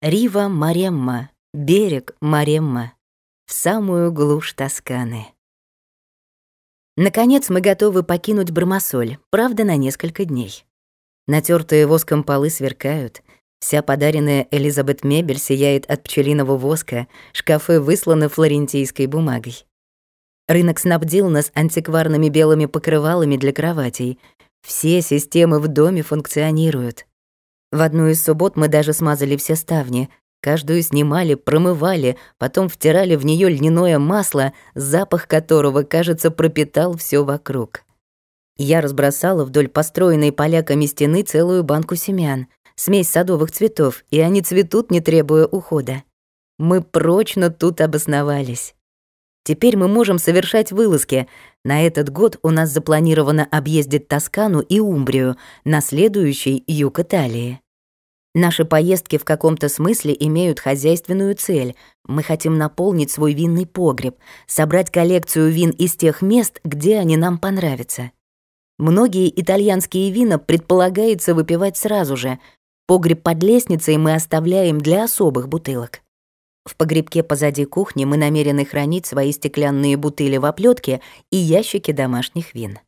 Рива Маремма, берег Маремма, в самую глушь Тосканы. Наконец мы готовы покинуть Бармасоль, правда, на несколько дней. Натертые воском полы сверкают, вся подаренная Элизабет мебель сияет от пчелиного воска, шкафы высланы флорентийской бумагой. Рынок снабдил нас антикварными белыми покрывалами для кроватей. Все системы в доме функционируют. В одну из суббот мы даже смазали все ставни. Каждую снимали, промывали, потом втирали в нее льняное масло, запах которого, кажется, пропитал все вокруг. Я разбросала вдоль построенной поляками стены целую банку семян, смесь садовых цветов, и они цветут, не требуя ухода. Мы прочно тут обосновались. Теперь мы можем совершать вылазки. На этот год у нас запланировано объездить Тоскану и Умбрию, на следующий — юг Италии. Наши поездки в каком-то смысле имеют хозяйственную цель. Мы хотим наполнить свой винный погреб, собрать коллекцию вин из тех мест, где они нам понравятся. Многие итальянские вина предполагается выпивать сразу же. Погреб под лестницей мы оставляем для особых бутылок. В погребке позади кухни мы намерены хранить свои стеклянные бутыли в оплетке и ящики домашних вин.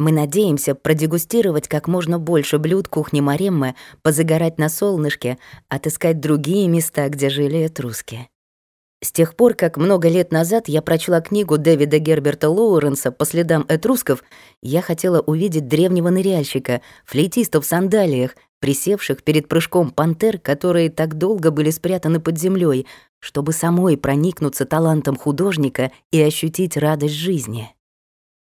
Мы надеемся продегустировать как можно больше блюд кухни Мареммы, позагорать на солнышке, отыскать другие места, где жили этруски. С тех пор, как много лет назад я прочла книгу Дэвида Герберта Лоуренса «По следам этрусков», я хотела увидеть древнего ныряльщика, флейтиста в сандалиях, присевших перед прыжком пантер, которые так долго были спрятаны под землей, чтобы самой проникнуться талантом художника и ощутить радость жизни.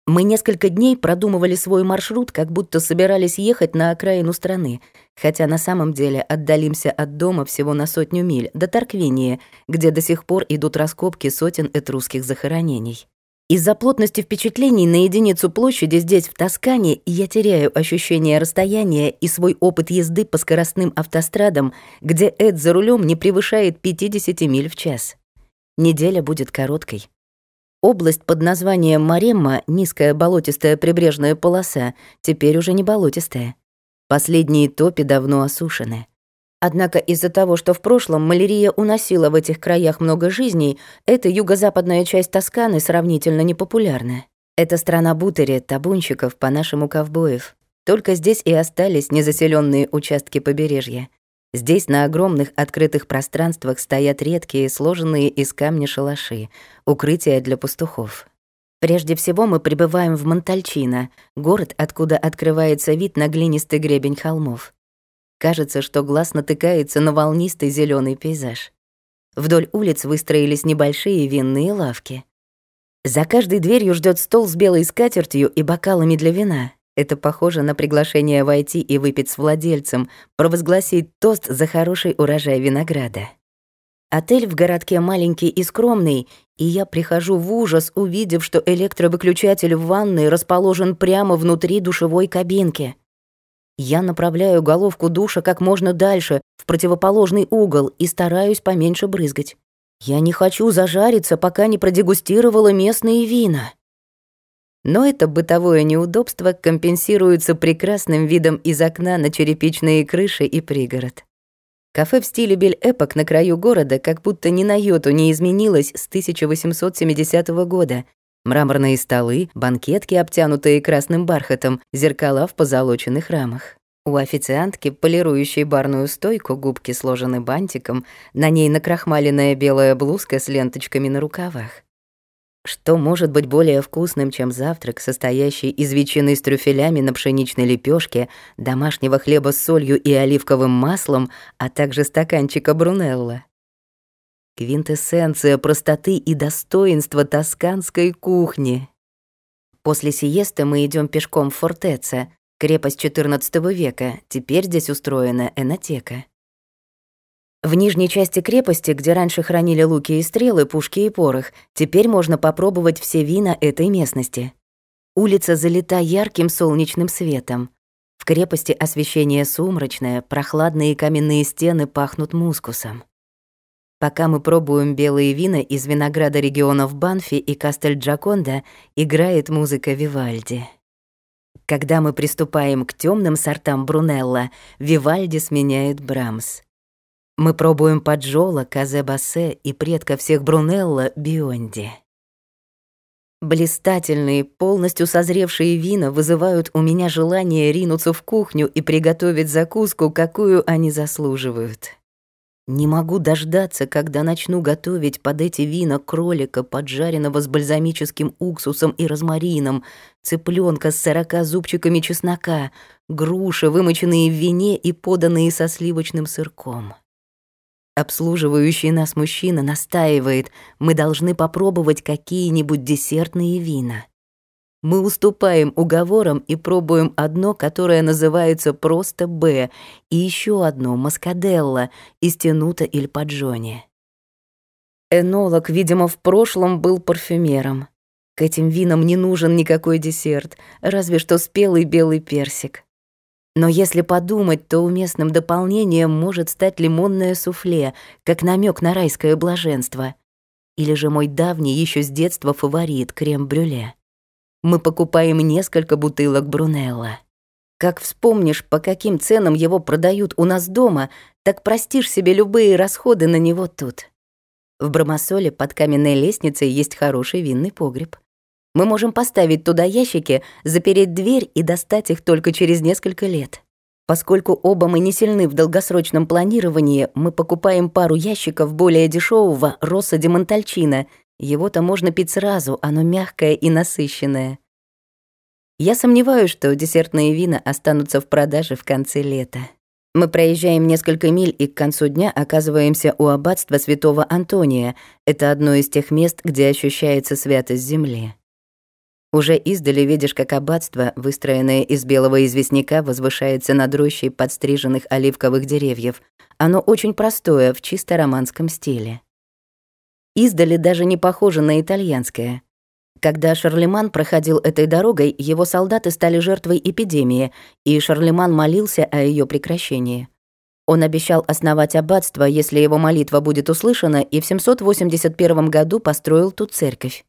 Мы несколько дней продумывали свой маршрут, как будто собирались ехать на окраину страны, хотя на самом деле отдалимся от дома всего на сотню миль, до Тарквинии, где до сих пор идут раскопки сотен этрусских захоронений. Из-за плотности впечатлений на единицу площади здесь, в Тоскане, я теряю ощущение расстояния и свой опыт езды по скоростным автострадам, где Эд за рулем не превышает 50 миль в час. Неделя будет короткой. Область под названием Маремма, низкая болотистая прибрежная полоса, теперь уже не болотистая. Последние топи давно осушены. Однако из-за того, что в прошлом малярия уносила в этих краях много жизней, эта юго-западная часть Тосканы сравнительно непопулярна. Это страна бутери, табунщиков, по-нашему ковбоев. Только здесь и остались незаселенные участки побережья. Здесь на огромных открытых пространствах стоят редкие, сложенные из камня шалаши, укрытия для пастухов. Прежде всего мы прибываем в Монтальчино, город, откуда открывается вид на глинистый гребень холмов. Кажется, что глаз натыкается на волнистый зеленый пейзаж. Вдоль улиц выстроились небольшие винные лавки. За каждой дверью ждет стол с белой скатертью и бокалами для вина. Это похоже на приглашение войти и выпить с владельцем, провозгласить тост за хороший урожай винограда. Отель в городке маленький и скромный, и я прихожу в ужас, увидев, что электровыключатель в ванной расположен прямо внутри душевой кабинки. Я направляю головку душа как можно дальше, в противоположный угол, и стараюсь поменьше брызгать. Я не хочу зажариться, пока не продегустировала местные вина. Но это бытовое неудобство компенсируется прекрасным видом из окна на черепичные крыши и пригород. Кафе в стиле Бель-Эпок на краю города как будто ни на йоту не изменилось с 1870 года, Мраморные столы, банкетки, обтянутые красным бархатом, зеркала в позолоченных рамах. У официантки, полирующей барную стойку, губки сложены бантиком, на ней накрахмаленная белая блузка с ленточками на рукавах. Что может быть более вкусным, чем завтрак, состоящий из ветчины с трюфелями на пшеничной лепешке, домашнего хлеба с солью и оливковым маслом, а также стаканчика брунелла? Квинтэссенция простоты и достоинства тосканской кухни. После сиесты мы идем пешком в Фортеце, крепость XIV века, теперь здесь устроена энотека. В нижней части крепости, где раньше хранили луки и стрелы, пушки и порох, теперь можно попробовать все вина этой местности. Улица залита ярким солнечным светом. В крепости освещение сумрачное, прохладные каменные стены пахнут мускусом. Пока мы пробуем белые вина из винограда регионов Банфи и Кастель-Джаконда, играет музыка Вивальди. Когда мы приступаем к темным сортам Брунелла, Вивальди сменяет Брамс. Мы пробуем Паджола, Казе-Бассе и предка всех Брунелла Бионди. Блистательные, полностью созревшие вина вызывают у меня желание ринуться в кухню и приготовить закуску, какую они заслуживают. Не могу дождаться, когда начну готовить под эти вина кролика, поджаренного с бальзамическим уксусом и розмарином, цыпленка с сорока зубчиками чеснока, груши, вымоченные в вине и поданные со сливочным сырком. Обслуживающий нас мужчина настаивает, мы должны попробовать какие-нибудь десертные вина. Мы уступаем уговорам и пробуем одно, которое называется просто «Б», и еще одно «Маскаделла» из Тенута или Паджони. Энолог, видимо, в прошлом был парфюмером. К этим винам не нужен никакой десерт, разве что спелый белый персик. Но если подумать, то уместным дополнением может стать лимонное суфле, как намек на райское блаженство. Или же мой давний еще с детства фаворит — крем-брюле мы покупаем несколько бутылок Брунелла. Как вспомнишь, по каким ценам его продают у нас дома, так простишь себе любые расходы на него тут. В Бромосоле под каменной лестницей есть хороший винный погреб. Мы можем поставить туда ящики, запереть дверь и достать их только через несколько лет. Поскольку оба мы не сильны в долгосрочном планировании, мы покупаем пару ящиков более дешевого Росса де Монтальчино его-то можно пить сразу, оно мягкое и насыщенное. Я сомневаюсь, что десертные вина останутся в продаже в конце лета. Мы проезжаем несколько миль и к концу дня оказываемся у аббатства святого Антония. Это одно из тех мест, где ощущается святость земли. Уже издали видишь, как аббатство, выстроенное из белого известняка, возвышается над рощей подстриженных оливковых деревьев. Оно очень простое, в чисто романском стиле издали даже не похоже на итальянское. Когда Шарлеман проходил этой дорогой, его солдаты стали жертвой эпидемии, и Шарлеман молился о ее прекращении. Он обещал основать аббатство, если его молитва будет услышана, и в 781 году построил тут церковь.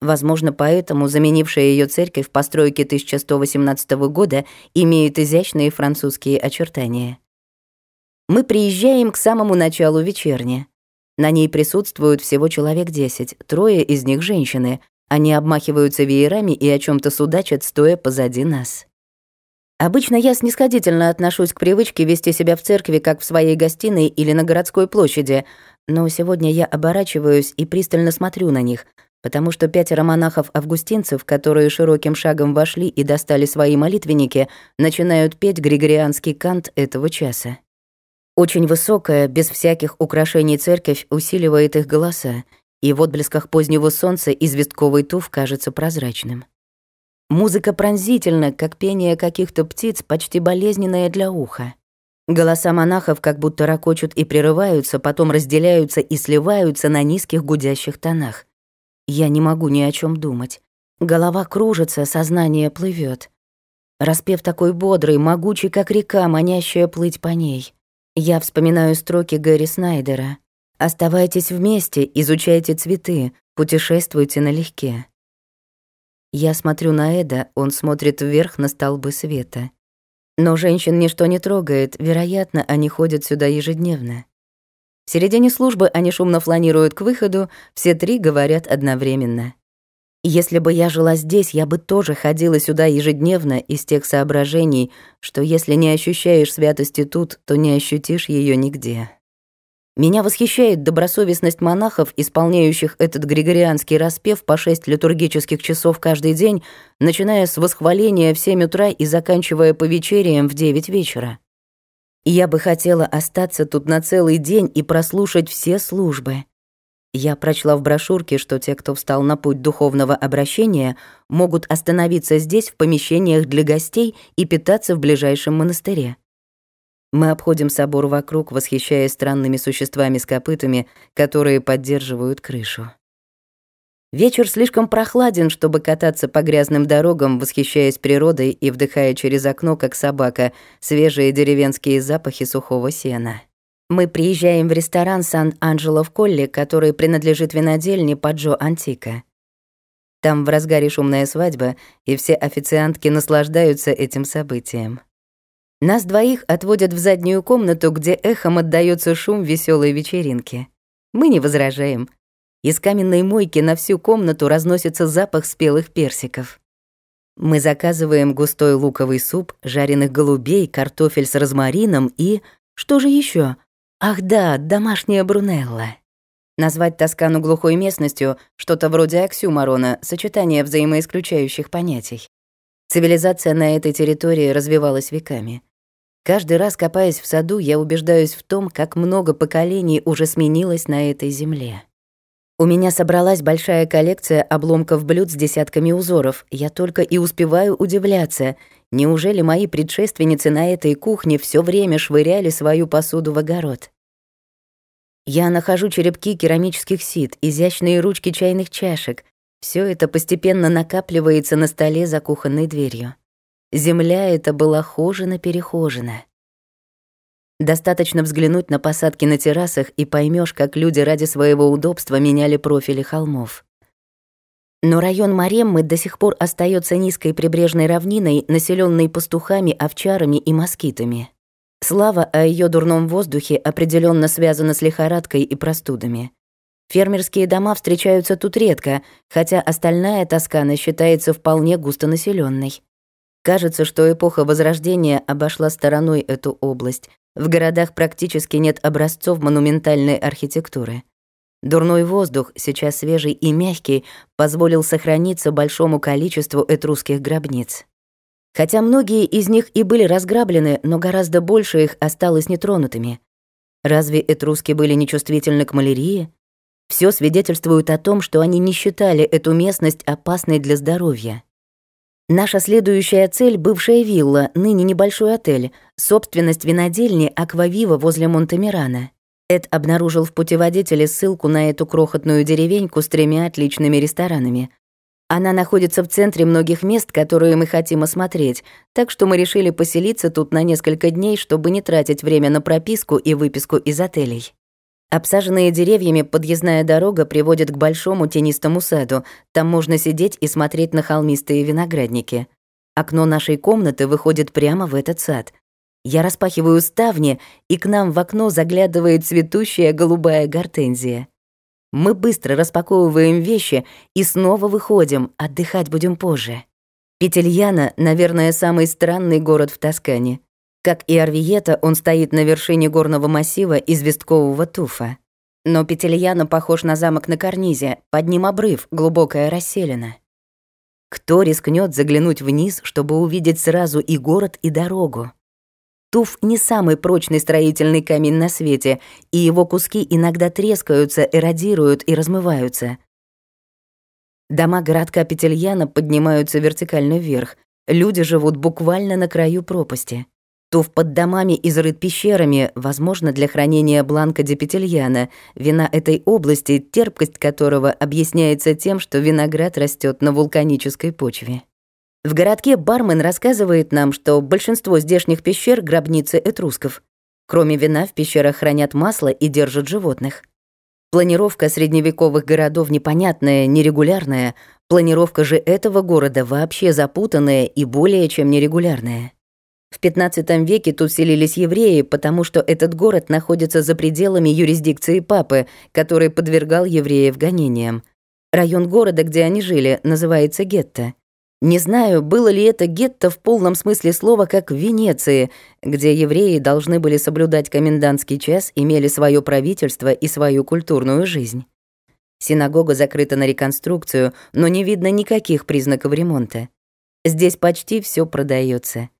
Возможно, поэтому заменившая ее церковь в постройке 1118 года имеет изящные французские очертания. Мы приезжаем к самому началу вечерни. На ней присутствуют всего человек десять, трое из них женщины. Они обмахиваются веерами и о чем то судачат, стоя позади нас. Обычно я снисходительно отношусь к привычке вести себя в церкви, как в своей гостиной или на городской площади, но сегодня я оборачиваюсь и пристально смотрю на них, потому что пятеро монахов-августинцев, которые широким шагом вошли и достали свои молитвенники, начинают петь григорианский кант этого часа. Очень высокая, без всяких украшений церковь усиливает их голоса, и в отблесках позднего солнца известковый туф кажется прозрачным. Музыка пронзительна, как пение каких-то птиц, почти болезненная для уха. Голоса монахов как будто ракочут и прерываются, потом разделяются и сливаются на низких гудящих тонах. Я не могу ни о чем думать. Голова кружится, сознание плывет. Распев такой бодрый, могучий, как река, манящая плыть по ней. Я вспоминаю строки Гэри Снайдера. «Оставайтесь вместе, изучайте цветы, путешествуйте налегке». Я смотрю на Эда, он смотрит вверх на столбы света. Но женщин ничто не трогает, вероятно, они ходят сюда ежедневно. В середине службы они шумно фланируют к выходу, все три говорят одновременно. Если бы я жила здесь, я бы тоже ходила сюда ежедневно из тех соображений, что если не ощущаешь святости тут, то не ощутишь ее нигде. Меня восхищает добросовестность монахов, исполняющих этот григорианский распев по шесть литургических часов каждый день, начиная с восхваления в семь утра и заканчивая по вечериям в девять вечера. Я бы хотела остаться тут на целый день и прослушать все службы. Я прочла в брошюрке, что те, кто встал на путь духовного обращения, могут остановиться здесь в помещениях для гостей и питаться в ближайшем монастыре. Мы обходим собор вокруг, восхищаясь странными существами с копытами, которые поддерживают крышу. Вечер слишком прохладен, чтобы кататься по грязным дорогам, восхищаясь природой и вдыхая через окно, как собака, свежие деревенские запахи сухого сена. Мы приезжаем в ресторан Сан-Анджело в Колле, который принадлежит винодельне Паджо Антика. Там в разгаре шумная свадьба, и все официантки наслаждаются этим событием. Нас двоих отводят в заднюю комнату, где эхом отдаётся шум веселой вечеринки. Мы не возражаем. Из каменной мойки на всю комнату разносится запах спелых персиков. Мы заказываем густой луковый суп, жареных голубей, картофель с розмарином и... Что же еще? Ах да, домашняя брунелла. Назвать Тоскану глухой местностью — что-то вроде оксюмарона, сочетание взаимоисключающих понятий. Цивилизация на этой территории развивалась веками. Каждый раз, копаясь в саду, я убеждаюсь в том, как много поколений уже сменилось на этой земле. У меня собралась большая коллекция обломков блюд с десятками узоров. Я только и успеваю удивляться. Неужели мои предшественницы на этой кухне все время швыряли свою посуду в огород? Я нахожу черепки керамических сит, изящные ручки чайных чашек. Все это постепенно накапливается на столе за кухонной дверью. Земля эта была хожена-перехожена. Достаточно взглянуть на посадки на террасах и поймешь, как люди ради своего удобства меняли профили холмов. Но район Мареммы до сих пор остается низкой прибрежной равниной, населенной пастухами, овчарами и москитами. Слава о ее дурном воздухе определенно связана с лихорадкой и простудами. Фермерские дома встречаются тут редко, хотя остальная Тоскана считается вполне густонаселенной. Кажется, что эпоха Возрождения обошла стороной эту область. В городах практически нет образцов монументальной архитектуры. Дурной воздух, сейчас свежий и мягкий, позволил сохраниться большому количеству этрусских гробниц. Хотя многие из них и были разграблены, но гораздо больше их осталось нетронутыми. Разве этруски были нечувствительны к малярии? Все свидетельствует о том, что они не считали эту местность опасной для здоровья. Наша следующая цель — бывшая вилла, ныне небольшой отель, собственность винодельни Аквавива возле Монтемирана. Эд обнаружил в путеводителе ссылку на эту крохотную деревеньку с тремя отличными ресторанами. Она находится в центре многих мест, которые мы хотим осмотреть, так что мы решили поселиться тут на несколько дней, чтобы не тратить время на прописку и выписку из отелей. Обсаженная деревьями подъездная дорога приводит к большому тенистому саду. Там можно сидеть и смотреть на холмистые виноградники. Окно нашей комнаты выходит прямо в этот сад. Я распахиваю ставни, и к нам в окно заглядывает цветущая голубая гортензия. Мы быстро распаковываем вещи и снова выходим, отдыхать будем позже. Петельяна, наверное, самый странный город в Тоскане. Как и Арвиета, он стоит на вершине горного массива известкового туфа. Но Петельяна похож на замок на карнизе, под ним обрыв, глубокая расселена. Кто рискнет заглянуть вниз, чтобы увидеть сразу и город, и дорогу? Туф не самый прочный строительный камень на свете, и его куски иногда трескаются, эродируют и размываются. Дома городка Петельяна поднимаются вертикально вверх. Люди живут буквально на краю пропасти. Туф под домами изрыт пещерами, возможно, для хранения бланка депетельяна, вина этой области, терпкость которого объясняется тем, что виноград растет на вулканической почве. В городке бармен рассказывает нам, что большинство здешних пещер — гробницы этрусков. Кроме вина в пещерах хранят масло и держат животных. Планировка средневековых городов непонятная, нерегулярная, планировка же этого города вообще запутанная и более чем нерегулярная. В XV веке тут селились евреи, потому что этот город находится за пределами юрисдикции папы, который подвергал евреев гонениям. Район города, где они жили, называется гетто. Не знаю, было ли это гетто в полном смысле слова, как в Венеции, где евреи должны были соблюдать комендантский час, имели свое правительство и свою культурную жизнь. Синагога закрыта на реконструкцию, но не видно никаких признаков ремонта. Здесь почти все продается.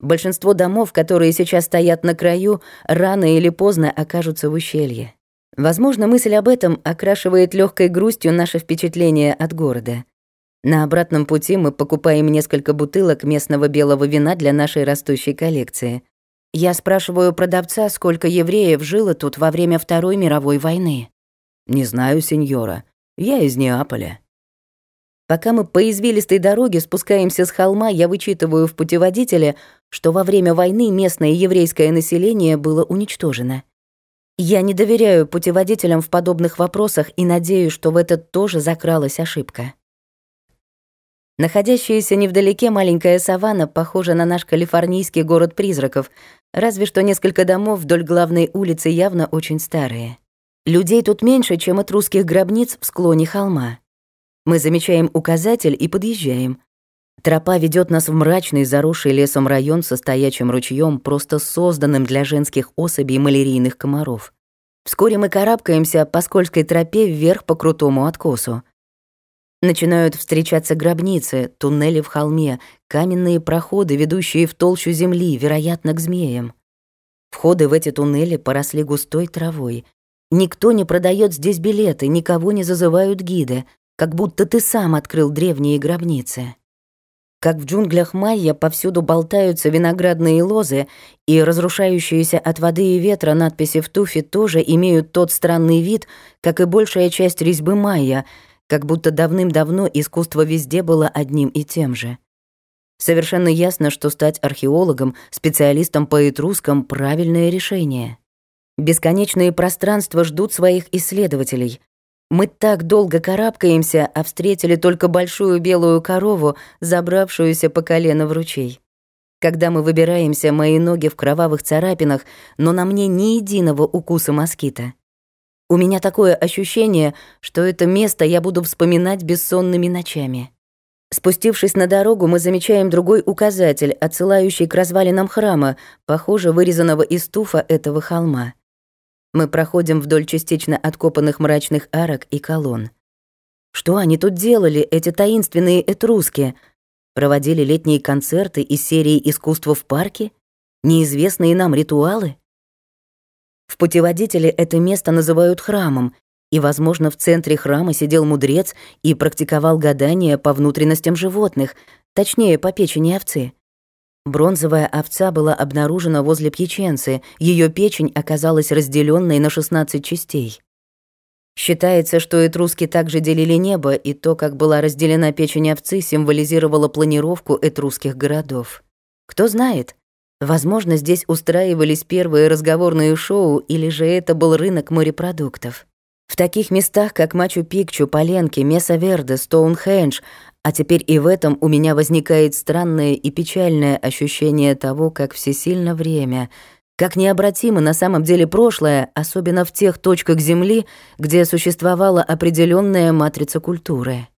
Большинство домов, которые сейчас стоят на краю, рано или поздно окажутся в ущелье. Возможно, мысль об этом окрашивает легкой грустью наше впечатление от города. На обратном пути мы покупаем несколько бутылок местного белого вина для нашей растущей коллекции. Я спрашиваю продавца, сколько евреев жило тут во время Второй мировой войны. «Не знаю, сеньора. Я из Неаполя». Пока мы по извилистой дороге спускаемся с холма, я вычитываю в путеводителе, что во время войны местное еврейское население было уничтожено. Я не доверяю путеводителям в подобных вопросах и надеюсь, что в этот тоже закралась ошибка. Находящаяся невдалеке маленькая саванна похожа на наш калифорнийский город призраков, разве что несколько домов вдоль главной улицы явно очень старые. Людей тут меньше, чем от русских гробниц в склоне холма. Мы замечаем указатель и подъезжаем. Тропа ведет нас в мрачный, заросший лесом район со стоячим ручьем, просто созданным для женских особей малярийных комаров. Вскоре мы карабкаемся по скользкой тропе вверх по крутому откосу. Начинают встречаться гробницы, туннели в холме, каменные проходы, ведущие в толщу земли, вероятно, к змеям. Входы в эти туннели поросли густой травой. Никто не продает здесь билеты, никого не зазывают гиды, как будто ты сам открыл древние гробницы. Как в джунглях майя повсюду болтаются виноградные лозы, и разрушающиеся от воды и ветра надписи в туфе тоже имеют тот странный вид, как и большая часть резьбы майя — как будто давным-давно искусство везде было одним и тем же. Совершенно ясно, что стать археологом, специалистом по этрускам — правильное решение. Бесконечные пространства ждут своих исследователей. Мы так долго карабкаемся, а встретили только большую белую корову, забравшуюся по колено в ручей. Когда мы выбираемся, мои ноги в кровавых царапинах, но на мне ни единого укуса москита. У меня такое ощущение, что это место я буду вспоминать бессонными ночами. Спустившись на дорогу, мы замечаем другой указатель, отсылающий к развалинам храма, похоже, вырезанного из туфа этого холма. Мы проходим вдоль частично откопанных мрачных арок и колонн. Что они тут делали, эти таинственные этруски? Проводили летние концерты из серии «Искусство в парке»? Неизвестные нам ритуалы? В путеводителе это место называют храмом, и, возможно, в центре храма сидел мудрец и практиковал гадания по внутренностям животных, точнее, по печени овцы. Бронзовая овца была обнаружена возле Пьяченцы, ее печень оказалась разделенной на 16 частей. Считается, что этруски также делили небо, и то, как была разделена печень овцы, символизировало планировку этрусских городов. Кто знает, Возможно, здесь устраивались первые разговорные шоу, или же это был рынок морепродуктов. В таких местах, как Мачу-Пикчу, Поленки, Меса-Верде, Стоунхендж, а теперь и в этом у меня возникает странное и печальное ощущение того, как всесильно время, как необратимо на самом деле прошлое, особенно в тех точках Земли, где существовала определенная матрица культуры.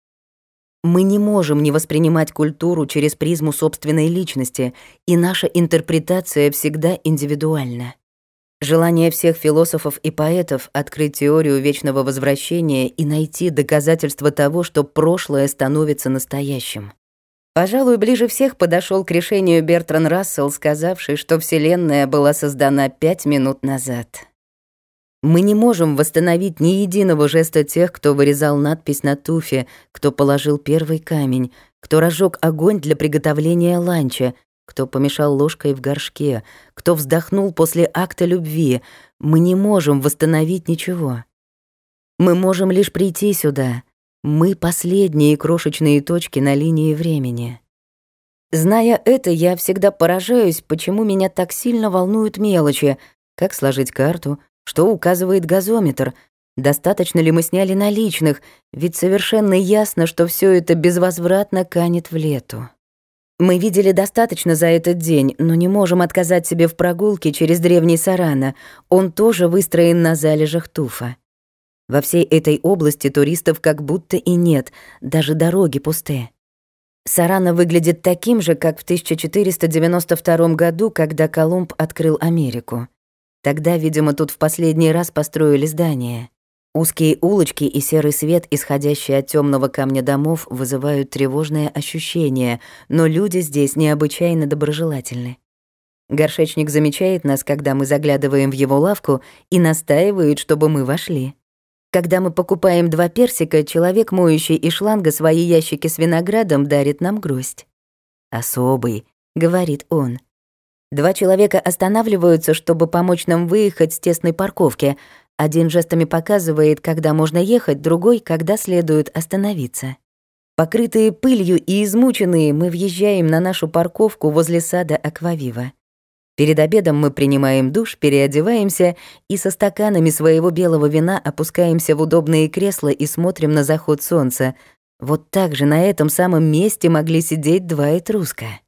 Мы не можем не воспринимать культуру через призму собственной личности, и наша интерпретация всегда индивидуальна. Желание всех философов и поэтов открыть теорию вечного возвращения и найти доказательства того, что прошлое становится настоящим. Пожалуй, ближе всех подошел к решению Бертран Рассел, сказавший, что Вселенная была создана пять минут назад. Мы не можем восстановить ни единого жеста тех, кто вырезал надпись на туфе, кто положил первый камень, кто разжег огонь для приготовления ланча, кто помешал ложкой в горшке, кто вздохнул после акта любви. Мы не можем восстановить ничего. Мы можем лишь прийти сюда. Мы — последние крошечные точки на линии времени. Зная это, я всегда поражаюсь, почему меня так сильно волнуют мелочи, как сложить карту, что указывает газометр? Достаточно ли мы сняли наличных? Ведь совершенно ясно, что все это безвозвратно канет в лету. Мы видели достаточно за этот день, но не можем отказать себе в прогулке через древний Сарана. Он тоже выстроен на залежах туфа. Во всей этой области туристов как будто и нет, даже дороги пустые. Сарана выглядит таким же, как в 1492 году, когда Колумб открыл Америку. Тогда, видимо, тут в последний раз построили здание. Узкие улочки и серый свет, исходящий от темного камня домов, вызывают тревожное ощущение, но люди здесь необычайно доброжелательны. Горшечник замечает нас, когда мы заглядываем в его лавку, и настаивает, чтобы мы вошли. Когда мы покупаем два персика, человек, моющий из шланга свои ящики с виноградом, дарит нам гроздь. «Особый», — говорит он. Два человека останавливаются, чтобы помочь нам выехать с тесной парковки. Один жестами показывает, когда можно ехать, другой, когда следует остановиться. Покрытые пылью и измученные, мы въезжаем на нашу парковку возле сада Аквавива. Перед обедом мы принимаем душ, переодеваемся и со стаканами своего белого вина опускаемся в удобные кресла и смотрим на заход солнца. Вот так же на этом самом месте могли сидеть два этруска.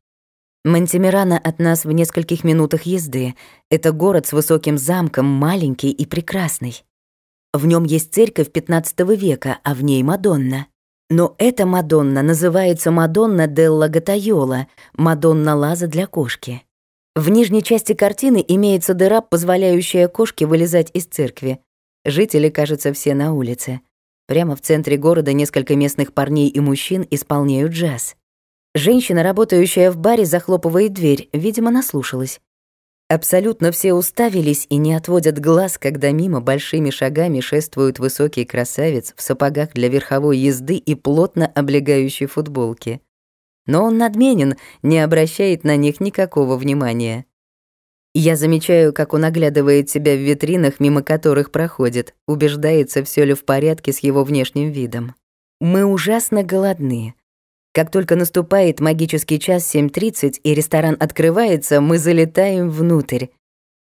Мантимирана от нас в нескольких минутах езды. Это город с высоким замком, маленький и прекрасный. В нем есть церковь XV века, а в ней Мадонна. Но эта Мадонна называется Мадонна делла Гатайола, Мадонна Лаза для кошки. В нижней части картины имеется дыра, позволяющая кошке вылезать из церкви. Жители, кажется, все на улице. Прямо в центре города несколько местных парней и мужчин исполняют джаз. Женщина, работающая в баре, захлопывает дверь, видимо, наслушалась. Абсолютно все уставились и не отводят глаз, когда мимо большими шагами шествует высокий красавец в сапогах для верховой езды и плотно облегающей футболке. Но он надменен, не обращает на них никакого внимания. Я замечаю, как он оглядывает себя в витринах, мимо которых проходит, убеждается, все ли в порядке с его внешним видом. Мы ужасно голодны. Как только наступает магический час 7.30 и ресторан открывается, мы залетаем внутрь.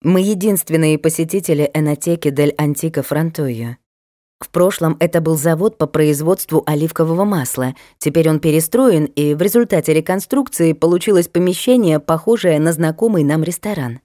Мы единственные посетители энотеки Дель Антика Франтойо. В прошлом это был завод по производству оливкового масла. Теперь он перестроен, и в результате реконструкции получилось помещение, похожее на знакомый нам ресторан.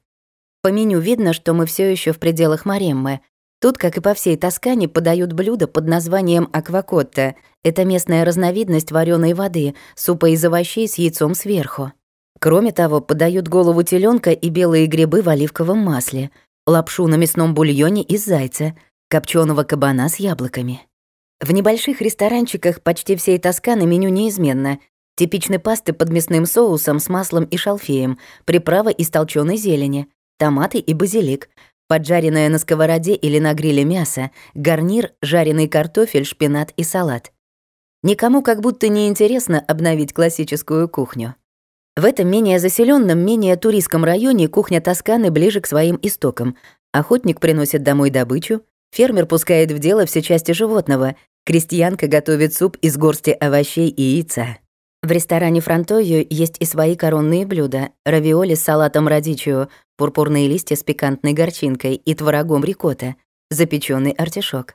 По меню видно, что мы все еще в пределах Мареммы. Тут, как и по всей Тоскане, подают блюда под названием аквакотта. Это местная разновидность вареной воды, супа из овощей с яйцом сверху. Кроме того, подают голову теленка и белые грибы в оливковом масле, лапшу на мясном бульоне из зайца, копченого кабана с яблоками. В небольших ресторанчиках почти всей Тосканы меню неизменно. Типичны пасты под мясным соусом с маслом и шалфеем, приправа из толченой зелени, томаты и базилик, поджаренное на сковороде или на гриле мясо, гарнир, жареный картофель, шпинат и салат. Никому как будто не интересно обновить классическую кухню. В этом менее заселенном, менее туристском районе кухня Тосканы ближе к своим истокам. Охотник приносит домой добычу, фермер пускает в дело все части животного, крестьянка готовит суп из горсти овощей и яйца. В ресторане Фронтойо есть и свои коронные блюда. Равиоли с салатом радичио, пурпурные листья с пикантной горчинкой и творогом рикотта, запеченный артишок.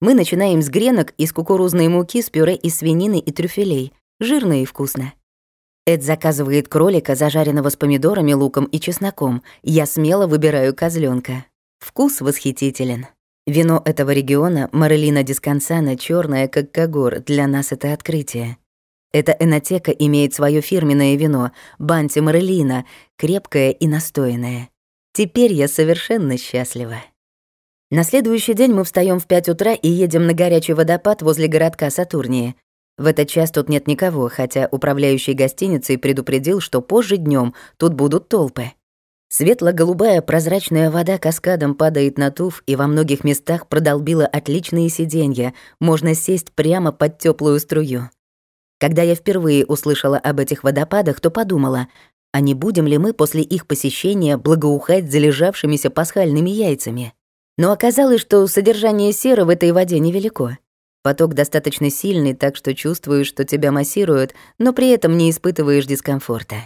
Мы начинаем с гренок из кукурузной муки с пюре из свинины и трюфелей. Жирно и вкусно. Эд заказывает кролика, зажаренного с помидорами, луком и чесноком. Я смело выбираю козленка. Вкус восхитителен. Вино этого региона, Марелина Дискансана, черное как когор, для нас это открытие. Эта энотека имеет свое фирменное вино, Банти Морелина, крепкое и настоянное. Теперь я совершенно счастлива. На следующий день мы встаем в 5 утра и едем на горячий водопад возле городка Сатурнии. В этот час тут нет никого, хотя управляющий гостиницей предупредил, что позже днем тут будут толпы. Светло-голубая прозрачная вода каскадом падает на туф и во многих местах продолбила отличные сиденья, можно сесть прямо под теплую струю. Когда я впервые услышала об этих водопадах, то подумала, а не будем ли мы после их посещения благоухать залежавшимися пасхальными яйцами? Но оказалось, что содержание серы в этой воде невелико. Поток достаточно сильный, так что чувствуешь, что тебя массируют, но при этом не испытываешь дискомфорта.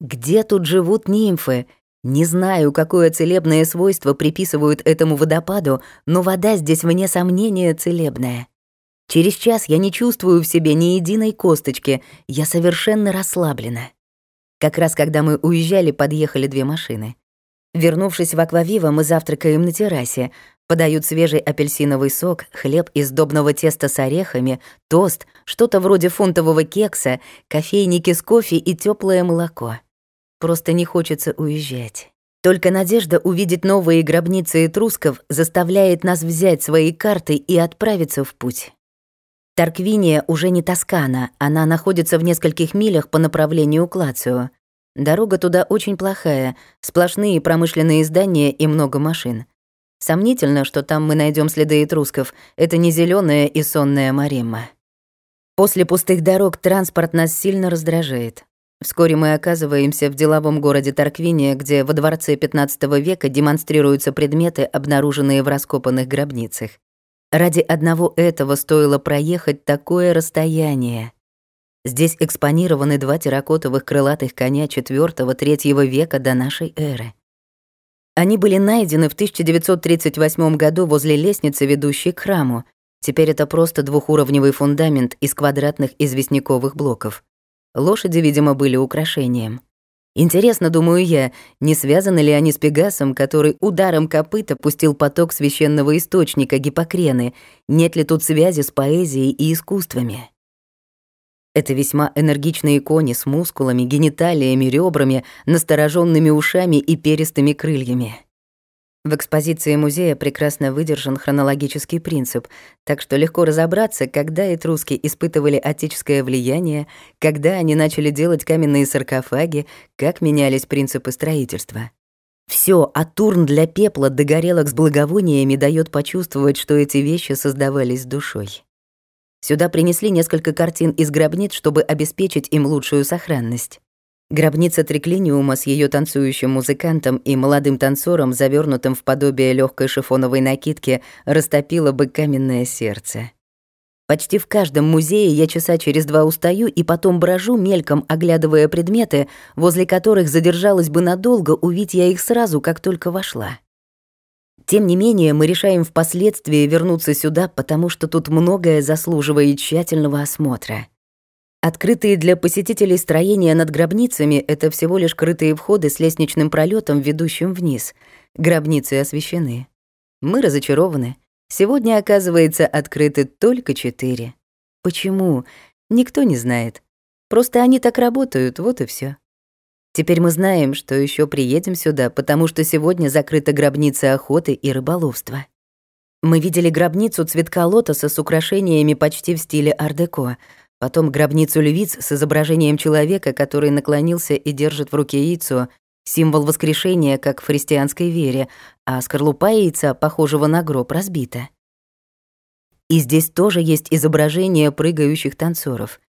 Где тут живут нимфы? Не знаю, какое целебное свойство приписывают этому водопаду, но вода здесь, вне сомнения, целебная. Через час я не чувствую в себе ни единой косточки, я совершенно расслаблена. Как раз когда мы уезжали, подъехали две машины. Вернувшись в Аквавива, мы завтракаем на террасе. Подают свежий апельсиновый сок, хлеб из добного теста с орехами, тост, что-то вроде фунтового кекса, кофейники с кофе и теплое молоко. Просто не хочется уезжать. Только надежда увидеть новые гробницы этрусков заставляет нас взять свои карты и отправиться в путь. Тарквиния уже не Тоскана, она находится в нескольких милях по направлению к Лацио. Дорога туда очень плохая, сплошные промышленные здания и много машин. Сомнительно, что там мы найдем следы этрусков, это не зеленая и сонная Маримма. После пустых дорог транспорт нас сильно раздражает. Вскоре мы оказываемся в деловом городе Тарквиния, где во дворце XV века демонстрируются предметы, обнаруженные в раскопанных гробницах. Ради одного этого стоило проехать такое расстояние. Здесь экспонированы два терракотовых крылатых коня IV-III века до нашей эры. Они были найдены в 1938 году возле лестницы, ведущей к храму. Теперь это просто двухуровневый фундамент из квадратных известняковых блоков. Лошади, видимо, были украшением. Интересно, думаю я, не связаны ли они с Пегасом, который ударом копыта пустил поток священного источника Гиппокрены? Нет ли тут связи с поэзией и искусствами? Это весьма энергичные кони с мускулами, гениталиями, ребрами, настороженными ушами и перистыми крыльями. В экспозиции музея прекрасно выдержан хронологический принцип, так что легко разобраться, когда этруски испытывали отеческое влияние, когда они начали делать каменные саркофаги, как менялись принципы строительства. Все, от урн для пепла до горелок с благовониями дает почувствовать, что эти вещи создавались душой. Сюда принесли несколько картин из гробниц, чтобы обеспечить им лучшую сохранность. Гробница Триклиниума с ее танцующим музыкантом и молодым танцором, завернутым в подобие легкой шифоновой накидки, растопила бы каменное сердце. Почти в каждом музее я часа через два устаю и потом брожу, мельком оглядывая предметы, возле которых задержалась бы надолго, увидеть я их сразу, как только вошла. Тем не менее, мы решаем впоследствии вернуться сюда, потому что тут многое заслуживает тщательного осмотра. Открытые для посетителей строения над гробницами — это всего лишь крытые входы с лестничным пролетом, ведущим вниз. Гробницы освещены. Мы разочарованы. Сегодня, оказывается, открыты только четыре. Почему? Никто не знает. Просто они так работают, вот и все. Теперь мы знаем, что еще приедем сюда, потому что сегодня закрыта гробница охоты и рыболовства. Мы видели гробницу цветка лотоса с украшениями почти в стиле ар-деко — Потом гробницу львиц с изображением человека, который наклонился и держит в руке яйцо, символ воскрешения, как в христианской вере, а скорлупа яйца, похожего на гроб, разбита. И здесь тоже есть изображение прыгающих танцоров.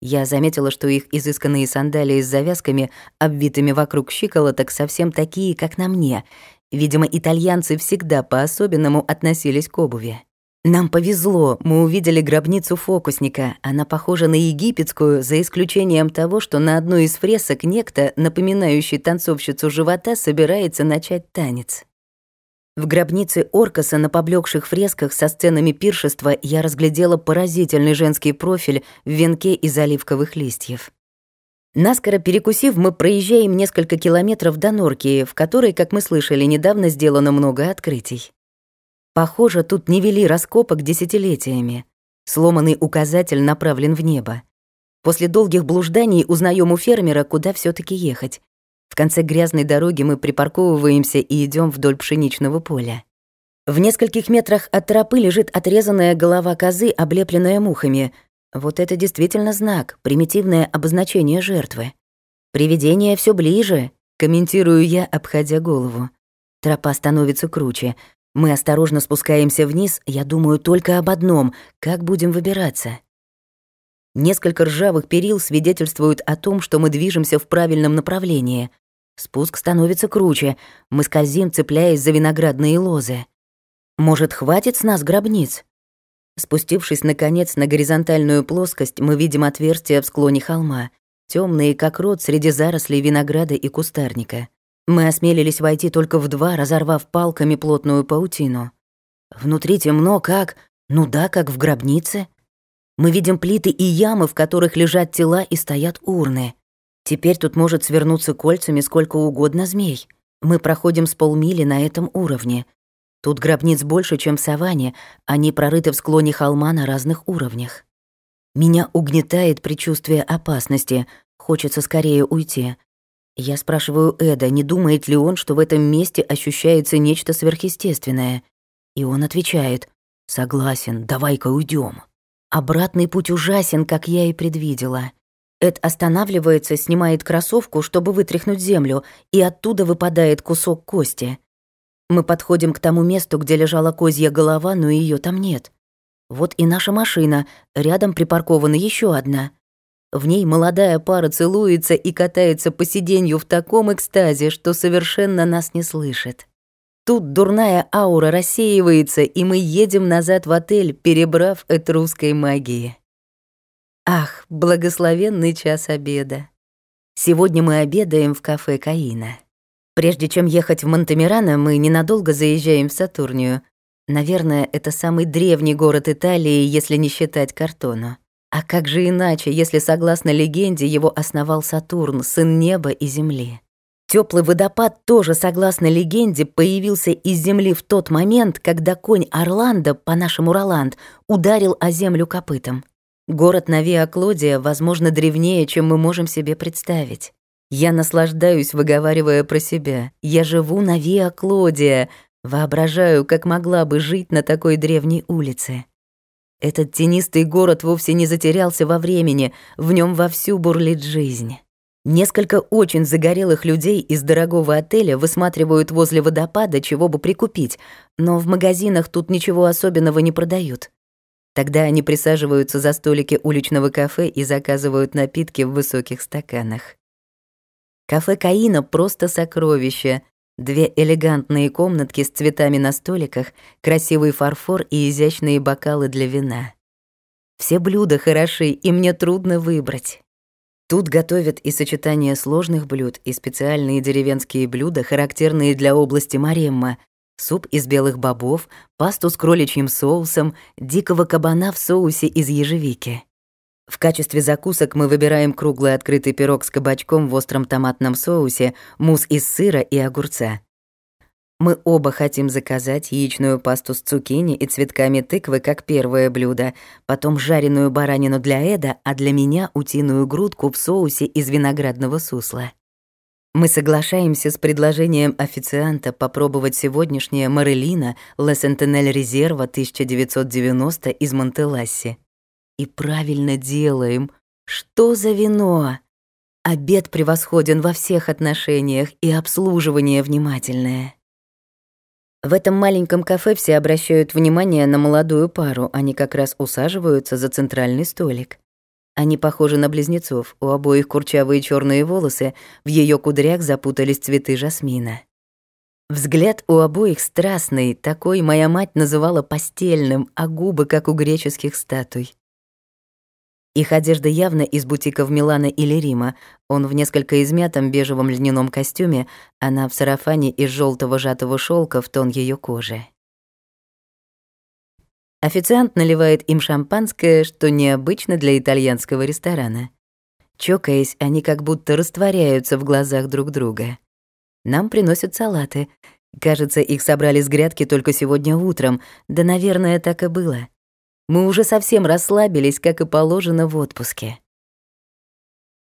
Я заметила, что их изысканные сандалии с завязками, обвитыми вокруг щиколоток, совсем такие, как на мне. Видимо, итальянцы всегда по-особенному относились к обуви. Нам повезло, мы увидели гробницу фокусника. Она похожа на египетскую, за исключением того, что на одной из фресок некто, напоминающий танцовщицу живота, собирается начать танец. В гробнице Оркаса на поблекших фресках со сценами пиршества я разглядела поразительный женский профиль в венке из оливковых листьев. Наскоро перекусив, мы проезжаем несколько километров до Норки, в которой, как мы слышали, недавно сделано много открытий. Похоже, тут не вели раскопок десятилетиями. Сломанный указатель направлен в небо. После долгих блужданий узнаем у фермера, куда все таки ехать. В конце грязной дороги мы припарковываемся и идем вдоль пшеничного поля. В нескольких метрах от тропы лежит отрезанная голова козы, облепленная мухами. Вот это действительно знак, примитивное обозначение жертвы. Привидение все ближе, комментирую я, обходя голову. Тропа становится круче. Мы осторожно спускаемся вниз, я думаю только об одном — как будем выбираться. Несколько ржавых перил свидетельствуют о том, что мы движемся в правильном направлении. Спуск становится круче, мы скользим, цепляясь за виноградные лозы. Может, хватит с нас гробниц? Спустившись, наконец, на горизонтальную плоскость, мы видим отверстие в склоне холма, темные как рот среди зарослей винограда и кустарника. Мы осмелились войти только в два, разорвав палками плотную паутину. Внутри темно, как... Ну да, как в гробнице. Мы видим плиты и ямы, в которых лежат тела и стоят урны. Теперь тут может свернуться кольцами сколько угодно змей. Мы проходим с полмили на этом уровне. Тут гробниц больше, чем в саванне, они прорыты в склоне холма на разных уровнях. Меня угнетает предчувствие опасности, хочется скорее уйти. Я спрашиваю Эда, не думает ли он, что в этом месте ощущается нечто сверхъестественное. И он отвечает, «Согласен, давай-ка уйдем. Обратный путь ужасен, как я и предвидела. Эд останавливается, снимает кроссовку, чтобы вытряхнуть землю, и оттуда выпадает кусок кости. Мы подходим к тому месту, где лежала козья голова, но ее там нет. Вот и наша машина, рядом припаркована еще одна. В ней молодая пара целуется и катается по сиденью в таком экстазе, что совершенно нас не слышит. Тут дурная аура рассеивается, и мы едем назад в отель, перебрав от русской магии. Ах, благословенный час обеда. Сегодня мы обедаем в кафе Каина. Прежде чем ехать в Монтемирано, мы ненадолго заезжаем в Сатурнию. Наверное, это самый древний город Италии, если не считать Картону. А как же иначе, если, согласно легенде, его основал Сатурн, сын неба и земли? Теплый водопад тоже, согласно легенде, появился из земли в тот момент, когда конь Орландо, по-нашему Роланд, ударил о землю копытом. Город на Виа-Клодия, возможно, древнее, чем мы можем себе представить. Я наслаждаюсь, выговаривая про себя. Я живу на Виа-Клодия, воображаю, как могла бы жить на такой древней улице. Этот тенистый город вовсе не затерялся во времени, в нем вовсю бурлит жизнь. Несколько очень загорелых людей из дорогого отеля высматривают возле водопада, чего бы прикупить, но в магазинах тут ничего особенного не продают. Тогда они присаживаются за столики уличного кафе и заказывают напитки в высоких стаканах. Кафе Каина просто сокровище. Две элегантные комнатки с цветами на столиках, красивый фарфор и изящные бокалы для вина. Все блюда хороши, и мне трудно выбрать. Тут готовят и сочетание сложных блюд, и специальные деревенские блюда, характерные для области Маремма, суп из белых бобов, пасту с кроличьим соусом, дикого кабана в соусе из ежевики. В качестве закусок мы выбираем круглый открытый пирог с кабачком в остром томатном соусе, мусс из сыра и огурца. Мы оба хотим заказать яичную пасту с цукини и цветками тыквы как первое блюдо, потом жареную баранину для Эда, а для меня утиную грудку в соусе из виноградного сусла. Мы соглашаемся с предложением официанта попробовать сегодняшнее Марелина Ла Сентенель Резерва 1990 из Монтеласси. И правильно делаем. Что за вино? Обед превосходен во всех отношениях и обслуживание внимательное. В этом маленьком кафе все обращают внимание на молодую пару, они как раз усаживаются за центральный столик. Они похожи на близнецов, у обоих курчавые черные волосы, в ее кудрях запутались цветы жасмина. Взгляд у обоих страстный, такой моя мать называла постельным, а губы, как у греческих статуй. Их одежда явно из бутиков Милана или Рима. Он в несколько измятом бежевом льняном костюме, она в сарафане из желтого жатого шелка в тон ее кожи. Официант наливает им шампанское, что необычно для итальянского ресторана. Чокаясь, они как будто растворяются в глазах друг друга. Нам приносят салаты. Кажется, их собрали с грядки только сегодня утром, да, наверное, так и было. Мы уже совсем расслабились, как и положено в отпуске.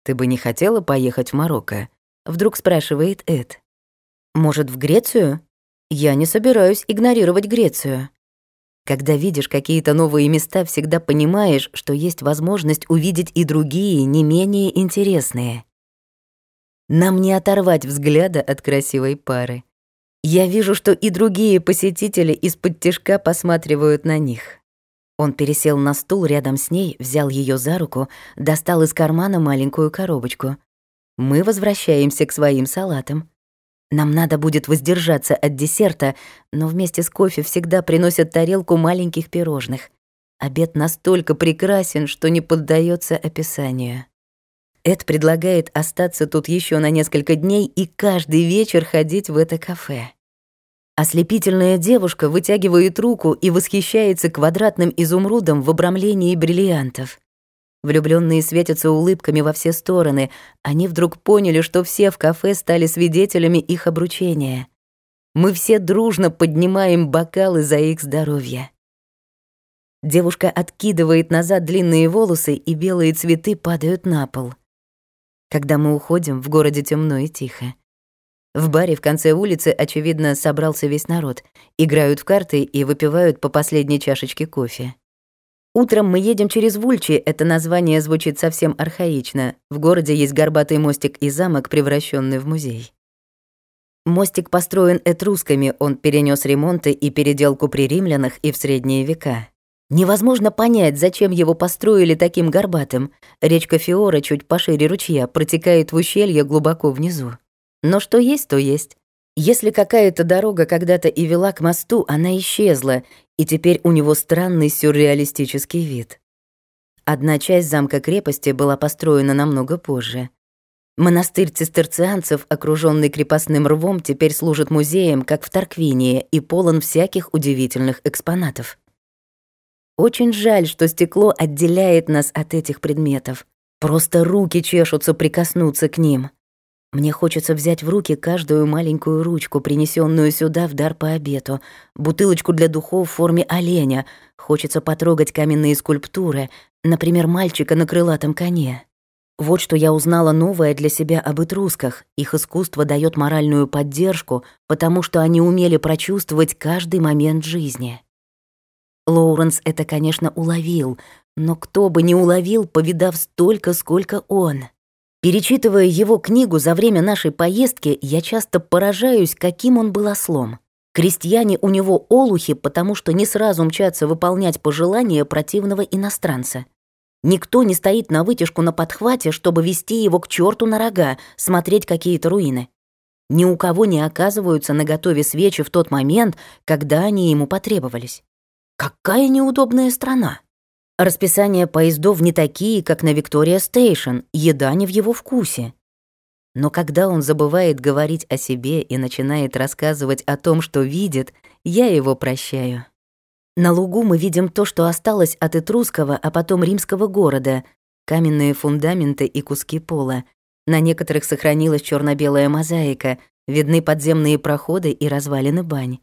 «Ты бы не хотела поехать в Марокко?» — вдруг спрашивает Эд. «Может, в Грецию? Я не собираюсь игнорировать Грецию». Когда видишь какие-то новые места, всегда понимаешь, что есть возможность увидеть и другие, не менее интересные. Нам не оторвать взгляда от красивой пары. Я вижу, что и другие посетители из-под тишка посматривают на них. Он пересел на стул рядом с ней, взял ее за руку, достал из кармана маленькую коробочку. Мы возвращаемся к своим салатам. Нам надо будет воздержаться от десерта, но вместе с кофе всегда приносят тарелку маленьких пирожных. Обед настолько прекрасен, что не поддается описанию. Эд предлагает остаться тут еще на несколько дней и каждый вечер ходить в это кафе. Ослепительная девушка вытягивает руку и восхищается квадратным изумрудом в обрамлении бриллиантов. Влюбленные светятся улыбками во все стороны. Они вдруг поняли, что все в кафе стали свидетелями их обручения. Мы все дружно поднимаем бокалы за их здоровье. Девушка откидывает назад длинные волосы, и белые цветы падают на пол. Когда мы уходим, в городе темно и тихо. В баре в конце улицы, очевидно, собрался весь народ. Играют в карты и выпивают по последней чашечке кофе. Утром мы едем через Вульчи, это название звучит совсем архаично. В городе есть горбатый мостик и замок, превращенный в музей. Мостик построен этрусками, он перенес ремонты и переделку при римлянах и в средние века. Невозможно понять, зачем его построили таким горбатым. Речка Фиора чуть пошире ручья, протекает в ущелье глубоко внизу. Но что есть, то есть. Если какая-то дорога когда-то и вела к мосту, она исчезла, и теперь у него странный сюрреалистический вид. Одна часть замка-крепости была построена намного позже. Монастырь цистерцианцев, окруженный крепостным рвом, теперь служит музеем, как в Тарквинии, и полон всяких удивительных экспонатов. Очень жаль, что стекло отделяет нас от этих предметов. Просто руки чешутся прикоснуться к ним. Мне хочется взять в руки каждую маленькую ручку, принесенную сюда в дар по обету, бутылочку для духов в форме оленя. Хочется потрогать каменные скульптуры, например, мальчика на крылатом коне. Вот что я узнала новое для себя об этрусках. Их искусство дает моральную поддержку, потому что они умели прочувствовать каждый момент жизни. Лоуренс это, конечно, уловил, но кто бы не уловил, повидав столько, сколько он. Перечитывая его книгу за время нашей поездки, я часто поражаюсь, каким он был ослом. Крестьяне у него олухи, потому что не сразу мчатся выполнять пожелания противного иностранца. Никто не стоит на вытяжку на подхвате, чтобы вести его к черту на рога, смотреть какие-то руины. Ни у кого не оказываются на готове свечи в тот момент, когда они ему потребовались. Какая неудобная страна. Расписания поездов не такие, как на Виктория Стейшн, еда не в его вкусе. Но когда он забывает говорить о себе и начинает рассказывать о том, что видит, я его прощаю. На лугу мы видим то, что осталось от этрусского, а потом римского города, каменные фундаменты и куски пола. На некоторых сохранилась черно белая мозаика, видны подземные проходы и развалины бань.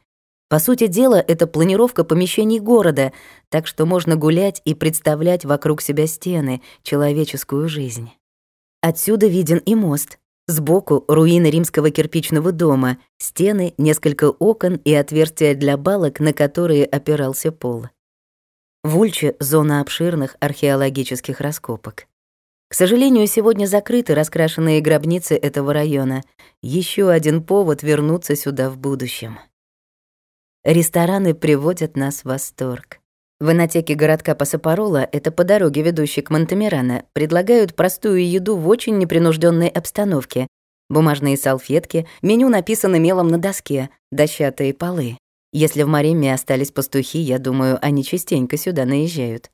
По сути дела, это планировка помещений города, так что можно гулять и представлять вокруг себя стены, человеческую жизнь. Отсюда виден и мост. Сбоку — руины римского кирпичного дома, стены, несколько окон и отверстия для балок, на которые опирался пол. В Ульче — зона обширных археологических раскопок. К сожалению, сегодня закрыты раскрашенные гробницы этого района. Еще один повод вернуться сюда в будущем. Рестораны приводят нас в восторг. В инотеке городка Пасапарола, это по дороге, ведущей к Монтемирано, предлагают простую еду в очень непринужденной обстановке. Бумажные салфетки, меню написано мелом на доске, дощатые полы. Если в Мареме остались пастухи, я думаю, они частенько сюда наезжают.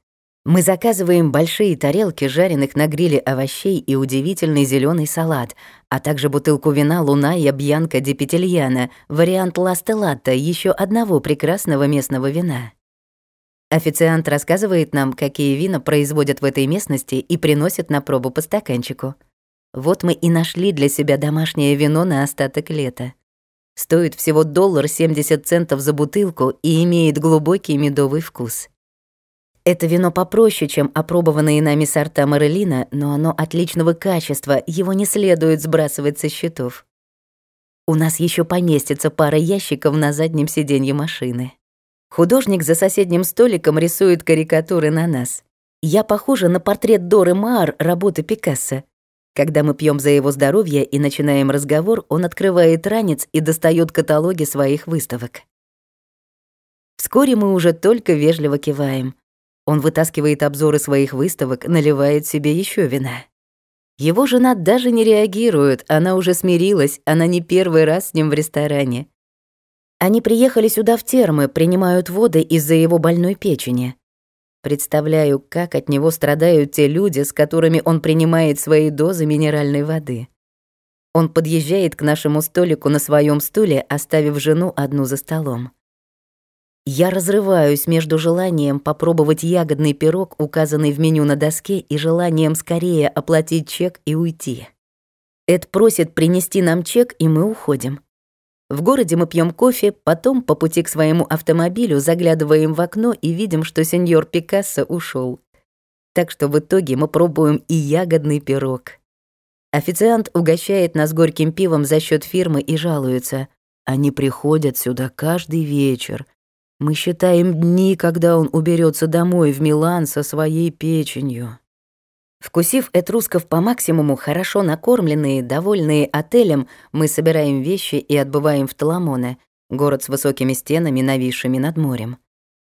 Мы заказываем большие тарелки жареных на гриле овощей и удивительный зеленый салат, а также бутылку вина «Луна» и «Бьянка ди Петельяна», вариант ласте-латте, еще одного прекрасного местного вина. Официант рассказывает нам, какие вина производят в этой местности и приносит на пробу по стаканчику. Вот мы и нашли для себя домашнее вино на остаток лета. Стоит всего доллар 70 центов за бутылку и имеет глубокий медовый вкус. Это вино попроще, чем опробованные нами сорта Морелина, но оно отличного качества, его не следует сбрасывать со счетов. У нас еще поместится пара ящиков на заднем сиденье машины. Художник за соседним столиком рисует карикатуры на нас. Я похожа на портрет Доры Маар работы Пикассо. Когда мы пьем за его здоровье и начинаем разговор, он открывает ранец и достает каталоги своих выставок. Вскоре мы уже только вежливо киваем. Он вытаскивает обзоры своих выставок, наливает себе еще вина. Его жена даже не реагирует, она уже смирилась, она не первый раз с ним в ресторане. Они приехали сюда в термы, принимают воды из-за его больной печени. Представляю, как от него страдают те люди, с которыми он принимает свои дозы минеральной воды. Он подъезжает к нашему столику на своем стуле, оставив жену одну за столом. Я разрываюсь между желанием попробовать ягодный пирог, указанный в меню на доске, и желанием скорее оплатить чек и уйти. Эд просит принести нам чек, и мы уходим. В городе мы пьем кофе, потом по пути к своему автомобилю заглядываем в окно и видим, что сеньор Пикассо ушел. Так что в итоге мы пробуем и ягодный пирог. Официант угощает нас горьким пивом за счет фирмы и жалуется. Они приходят сюда каждый вечер. Мы считаем дни, когда он уберется домой в Милан со своей печенью. Вкусив этрусков по максимуму, хорошо накормленные, довольные отелем, мы собираем вещи и отбываем в Таламоне, город с высокими стенами, нависшими над морем.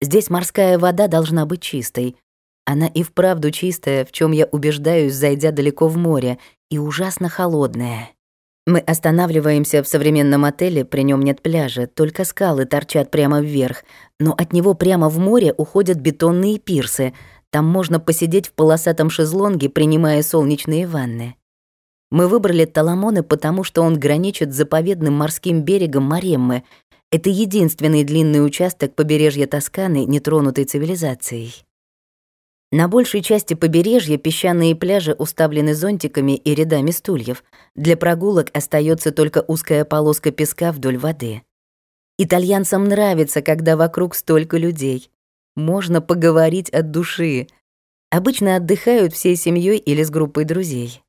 Здесь морская вода должна быть чистой. Она и вправду чистая, в чем я убеждаюсь, зайдя далеко в море, и ужасно холодная. Мы останавливаемся в современном отеле, при нем нет пляжа, только скалы торчат прямо вверх, но от него прямо в море уходят бетонные пирсы — там можно посидеть в полосатом шезлонге, принимая солнечные ванны. Мы выбрали Таламоны, потому что он граничит с заповедным морским берегом Мареммы. Это единственный длинный участок побережья Тосканы, нетронутой цивилизацией. На большей части побережья песчаные пляжи уставлены зонтиками и рядами стульев. Для прогулок остается только узкая полоска песка вдоль воды. Итальянцам нравится, когда вокруг столько людей. Можно поговорить от души. Обычно отдыхают всей семьей или с группой друзей.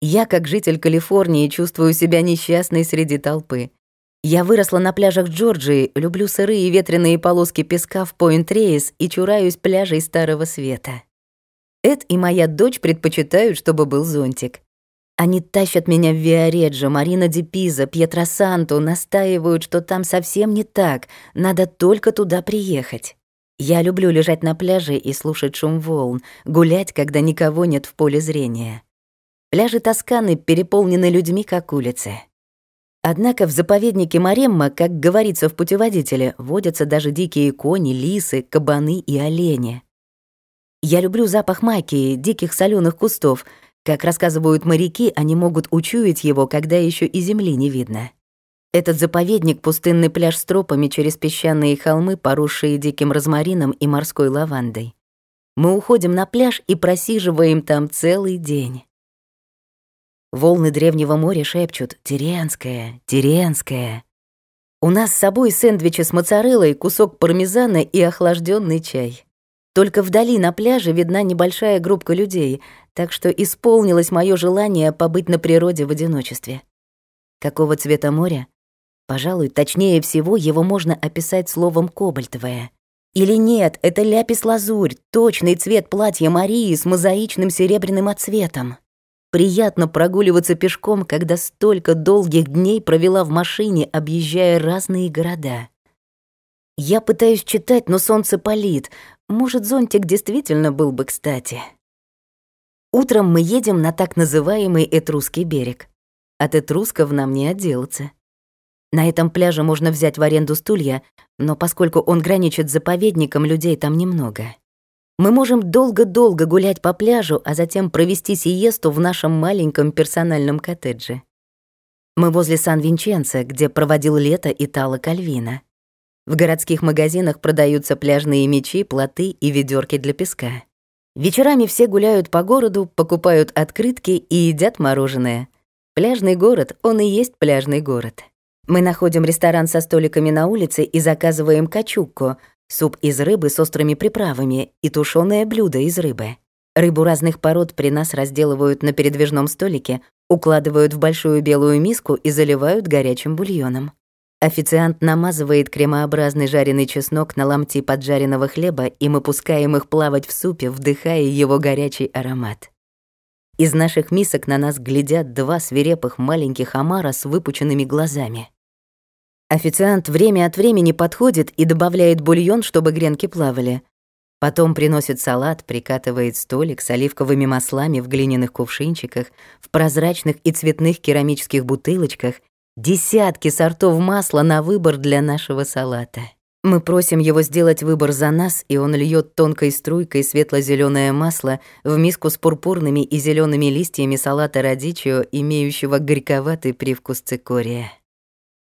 Я, как житель Калифорнии, чувствую себя несчастной среди толпы. Я выросла на пляжах Джорджии, люблю сырые ветреные полоски песка в Пойнт-Рейс и чураюсь пляжей Старого Света. Эд и моя дочь предпочитают, чтобы был зонтик. Они тащат меня в Виареджо, Марина Ди Пиза, Пьетро Санто, настаивают, что там совсем не так, надо только туда приехать. Я люблю лежать на пляже и слушать шум волн, гулять, когда никого нет в поле зрения. Пляжи Тосканы переполнены людьми, как улицы. Однако в заповеднике Маремма, как говорится в путеводителе, водятся даже дикие кони, лисы, кабаны и олени. Я люблю запах макии, диких соленых кустов. Как рассказывают моряки, они могут учуять его, когда еще и земли не видно. Этот заповедник — пустынный пляж с тропами через песчаные холмы, поросшие диким розмарином и морской лавандой. Мы уходим на пляж и просиживаем там целый день. Волны древнего моря шепчут «Тирианская, Тирианская». У нас с собой сэндвичи с моцареллой, кусок пармезана и охлажденный чай. Только вдали на пляже видна небольшая группка людей, так что исполнилось мое желание побыть на природе в одиночестве. Какого цвета море? Пожалуй, точнее всего его можно описать словом «кобальтовое». Или нет, это ляпис-лазурь, точный цвет платья Марии с мозаичным серебряным отцветом. Приятно прогуливаться пешком, когда столько долгих дней провела в машине, объезжая разные города. Я пытаюсь читать, но солнце палит. Может, зонтик действительно был бы кстати. Утром мы едем на так называемый Этрусский берег. От Этрусков нам не отделаться. На этом пляже можно взять в аренду стулья, но поскольку он граничит с заповедником, людей там немного. Мы можем долго-долго гулять по пляжу, а затем провести сиесту в нашем маленьком персональном коттедже. Мы возле Сан-Винченцо, где проводил лето Итало Кальвина. В городских магазинах продаются пляжные мечи, плоты и ведерки для песка. Вечерами все гуляют по городу, покупают открытки и едят мороженое. Пляжный город, он и есть пляжный город. Мы находим ресторан со столиками на улице и заказываем качукко — суп из рыбы с острыми приправами и тушёное блюдо из рыбы. Рыбу разных пород при нас разделывают на передвижном столике, укладывают в большую белую миску и заливают горячим бульоном. Официант намазывает кремообразный жареный чеснок на ломти поджаренного хлеба, и мы пускаем их плавать в супе, вдыхая его горячий аромат. Из наших мисок на нас глядят два свирепых маленьких омара с выпученными глазами. Официант время от времени подходит и добавляет бульон, чтобы гренки плавали. Потом приносит салат, прикатывает столик с оливковыми маслами в глиняных кувшинчиках, в прозрачных и цветных керамических бутылочках, десятки сортов масла на выбор для нашего салата. Мы просим его сделать выбор за нас, и он льет тонкой струйкой светло зеленое масло в миску с пурпурными и зелеными листьями салата радичио, имеющего горьковатый привкус цикория.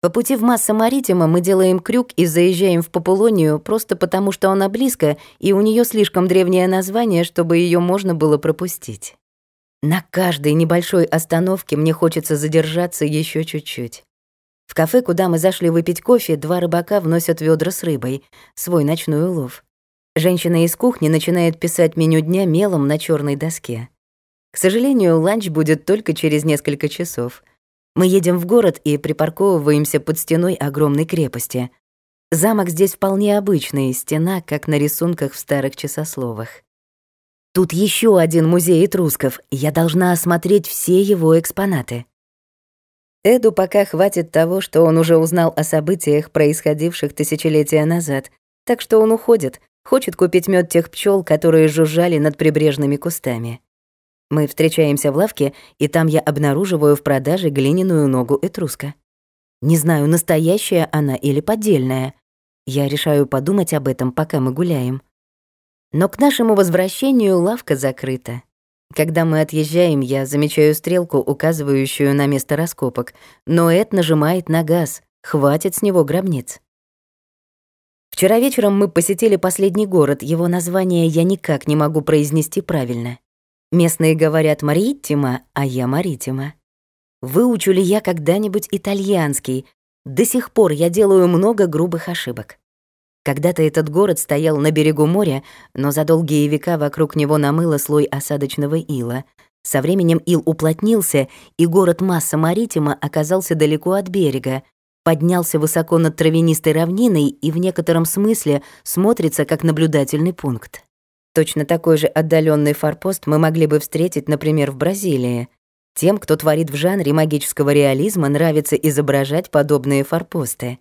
По пути в Масса Маритима мы делаем крюк и заезжаем в Популонию просто потому, что она близко, и у нее слишком древнее название, чтобы ее можно было пропустить. На каждой небольшой остановке мне хочется задержаться еще чуть-чуть. В кафе, куда мы зашли выпить кофе, два рыбака вносят ведра с рыбой, свой ночной улов. Женщина из кухни начинает писать меню дня мелом на черной доске. К сожалению, ланч будет только через несколько часов — мы едем в город и припарковываемся под стеной огромной крепости. Замок здесь вполне обычный, стена, как на рисунках в старых часословах. Тут еще один музей этрусков, я должна осмотреть все его экспонаты. Эду пока хватит того, что он уже узнал о событиях, происходивших тысячелетия назад, так что он уходит, хочет купить мед тех пчел, которые жужжали над прибрежными кустами. Мы встречаемся в лавке, и там я обнаруживаю в продаже глиняную ногу этруска. Не знаю, настоящая она или поддельная. Я решаю подумать об этом, пока мы гуляем. Но к нашему возвращению лавка закрыта. Когда мы отъезжаем, я замечаю стрелку, указывающую на место раскопок, но Эд нажимает на газ. Хватит с него гробниц. Вчера вечером мы посетили последний город, его название я никак не могу произнести правильно. Местные говорят «Мариттима», а я «Маритима». Выучу ли я когда-нибудь итальянский? До сих пор я делаю много грубых ошибок. Когда-то этот город стоял на берегу моря, но за долгие века вокруг него намыло слой осадочного ила. Со временем ил уплотнился, и город Масса Маритима оказался далеко от берега, поднялся высоко над травянистой равниной и в некотором смысле смотрится как наблюдательный пункт. Точно такой же отдаленный форпост мы могли бы встретить, например, в Бразилии. Тем, кто творит в жанре магического реализма, нравится изображать подобные форпосты.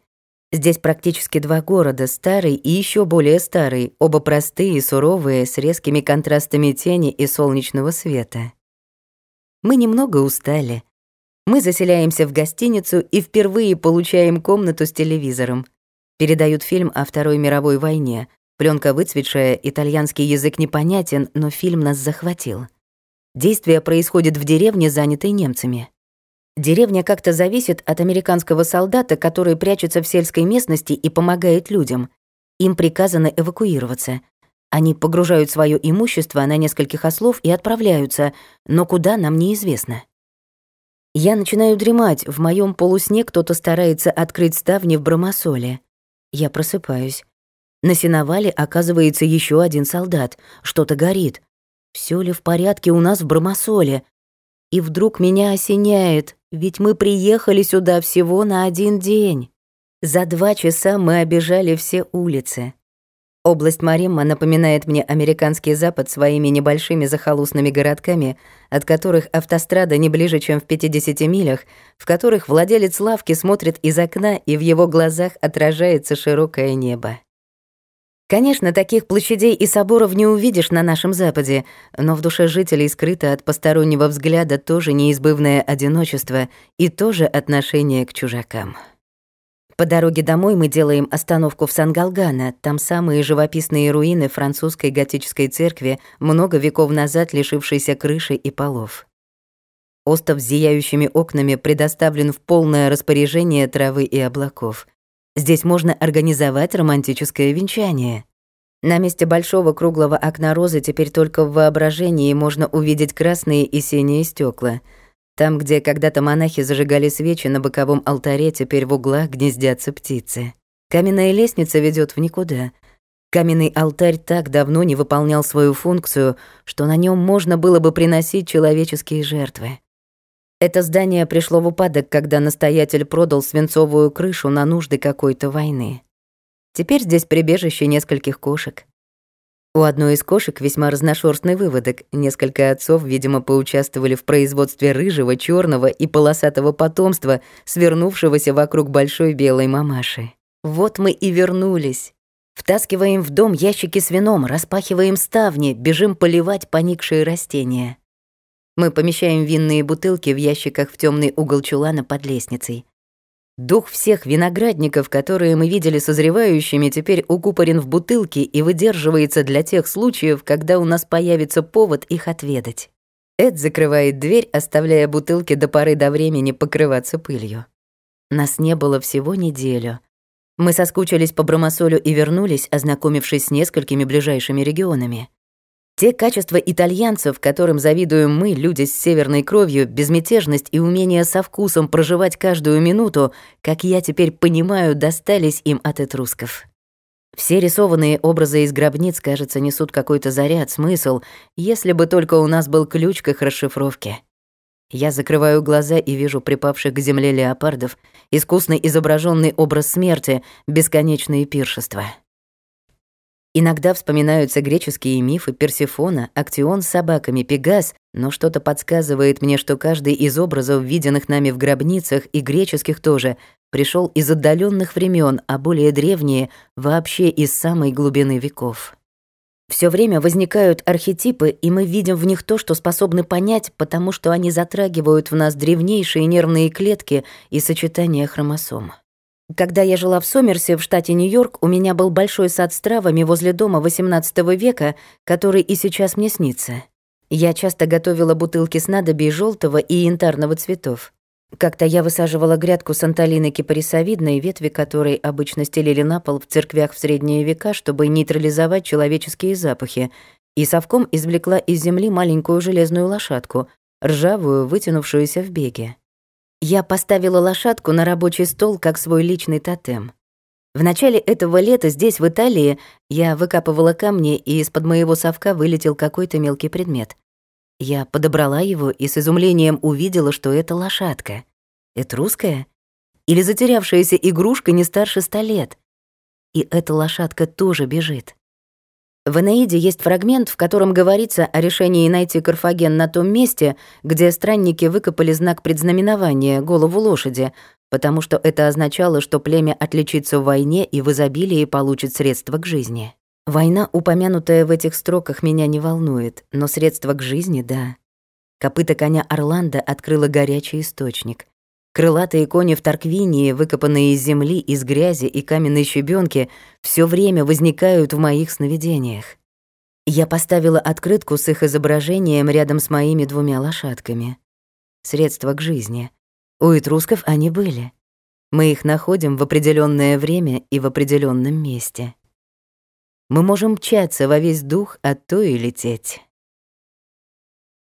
Здесь практически два города, старый и еще более старый, оба простые и суровые, с резкими контрастами тени и солнечного света. Мы немного устали. Мы заселяемся в гостиницу и впервые получаем комнату с телевизором. Передают фильм о Второй мировой войне, Пленка выцветшая, итальянский язык непонятен, но фильм нас захватил. Действие происходит в деревне, занятой немцами. Деревня как-то зависит от американского солдата, который прячется в сельской местности и помогает людям. Им приказано эвакуироваться. Они погружают свое имущество на нескольких ослов и отправляются, но куда нам неизвестно. Я начинаю дремать, в моем полусне кто-то старается открыть ставни в Бромосоле. Я просыпаюсь. На сеновале оказывается еще один солдат. Что-то горит. Все ли в порядке у нас в Бромосоле? И вдруг меня осеняет, ведь мы приехали сюда всего на один день. За два часа мы обежали все улицы. Область Маримма напоминает мне американский Запад своими небольшими захолустными городками, от которых автострада не ближе, чем в 50 милях, в которых владелец лавки смотрит из окна, и в его глазах отражается широкое небо. Конечно, таких площадей и соборов не увидишь на нашем Западе, но в душе жителей скрыто от постороннего взгляда тоже неизбывное одиночество и тоже отношение к чужакам. По дороге домой мы делаем остановку в Сан-Галгана, там самые живописные руины французской готической церкви, много веков назад лишившейся крыши и полов. Остов с зияющими окнами предоставлен в полное распоряжение травы и облаков. Здесь можно организовать романтическое венчание. На месте большого круглого окна розы теперь только в воображении можно увидеть красные и синие стекла. Там, где когда-то монахи зажигали свечи на боковом алтаре, теперь в углах гнездятся птицы. Каменная лестница ведет в никуда. Каменный алтарь так давно не выполнял свою функцию, что на нем можно было бы приносить человеческие жертвы. Это здание пришло в упадок, когда настоятель продал свинцовую крышу на нужды какой-то войны. Теперь здесь прибежище нескольких кошек. У одной из кошек весьма разношерстный выводок. Несколько отцов, видимо, поучаствовали в производстве рыжего, черного и полосатого потомства, свернувшегося вокруг большой белой мамаши. Вот мы и вернулись. Втаскиваем в дом ящики с вином, распахиваем ставни, бежим поливать поникшие растения. Мы помещаем винные бутылки в ящиках в темный угол чулана под лестницей. Дух всех виноградников, которые мы видели созревающими, теперь укупорен в бутылки и выдерживается для тех случаев, когда у нас появится повод их отведать. Эд закрывает дверь, оставляя бутылки до поры до времени покрываться пылью. Нас не было всего неделю. Мы соскучились по Бромосолю и вернулись, ознакомившись с несколькими ближайшими регионами. Те качества итальянцев, которым завидуем мы, люди с северной кровью, безмятежность и умение со вкусом проживать каждую минуту, как я теперь понимаю, достались им от этрусков. Все рисованные образы из гробниц, кажется, несут какой-то заряд, смысл, если бы только у нас был ключ к их расшифровке. Я закрываю глаза и вижу припавших к земле леопардов, искусно изображенный образ смерти, бесконечные пиршества. Иногда вспоминаются греческие мифы Персефона, Актион с собаками, Пегас, но что-то подсказывает мне, что каждый из образов, виденных нами в гробницах, и греческих тоже, пришел из отдаленных времен, а более древние — вообще из самой глубины веков. Все время возникают архетипы, и мы видим в них то, что способны понять, потому что они затрагивают в нас древнейшие нервные клетки и сочетания хромосом. Когда я жила в Сомерсе, в штате Нью-Йорк, у меня был большой сад с травами возле дома XVIII века, который и сейчас мне снится. Я часто готовила бутылки снадобий желтого и янтарного цветов. Как-то я высаживала грядку санталины кипарисовидной, ветви которой обычно стелили на пол в церквях в средние века, чтобы нейтрализовать человеческие запахи, и совком извлекла из земли маленькую железную лошадку, ржавую, вытянувшуюся в беге. Я поставила лошадку на рабочий стол как свой личный тотем. В начале этого лета здесь, в Италии, я выкапывала камни, и из-под моего совка вылетел какой-то мелкий предмет. Я подобрала его и с изумлением увидела, что это лошадка. Это русская? Или затерявшаяся игрушка не старше ста лет? И эта лошадка тоже бежит. В Энеиде есть фрагмент, в котором говорится о решении найти Карфаген на том месте, где странники выкопали знак предзнаменования, голову лошади, потому что это означало, что племя отличится в войне и в изобилии получит средства к жизни. Война, упомянутая в этих строках, меня не волнует, но средства к жизни — да. Копыта коня Орландо открыла горячий источник. Крылатые кони в Тарквинии, выкопанные из земли, из грязи и каменной щебенки, все время возникают в моих сновидениях. Я поставила открытку с их изображением рядом с моими двумя лошадками. Средства к жизни. У этрусков они были. Мы их находим в определенное время и в определенном месте. Мы можем мчаться во весь дух, а то и лететь.